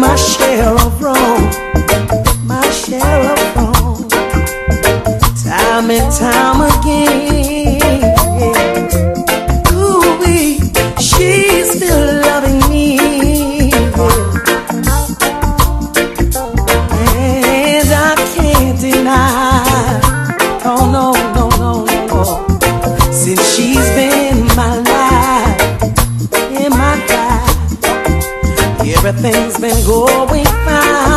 my share of everything in my life, in my life. Everything's been going fine.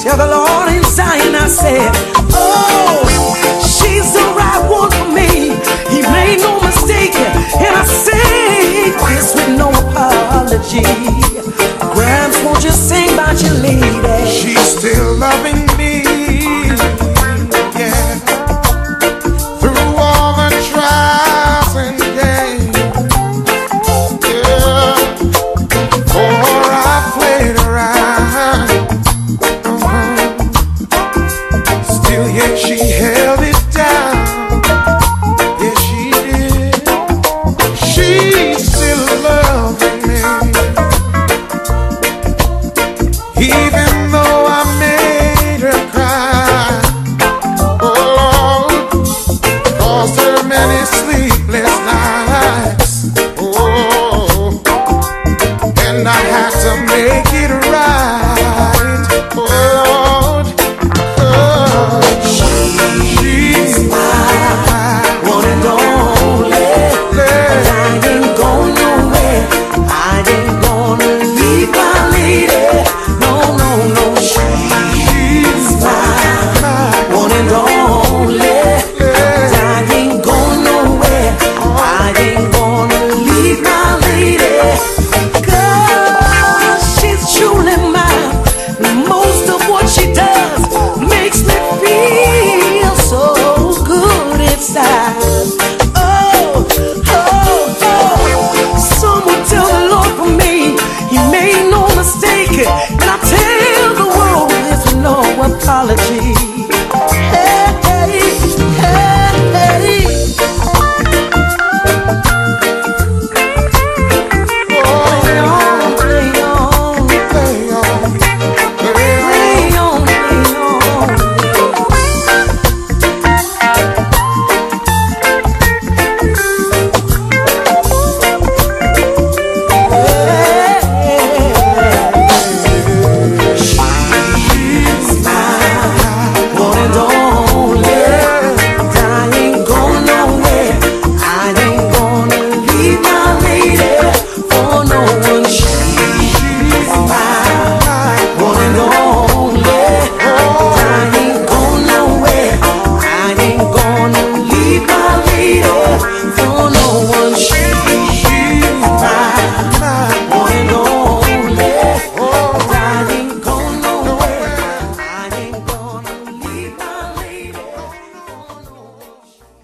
Till the Lord in Zion I said, Oh. she's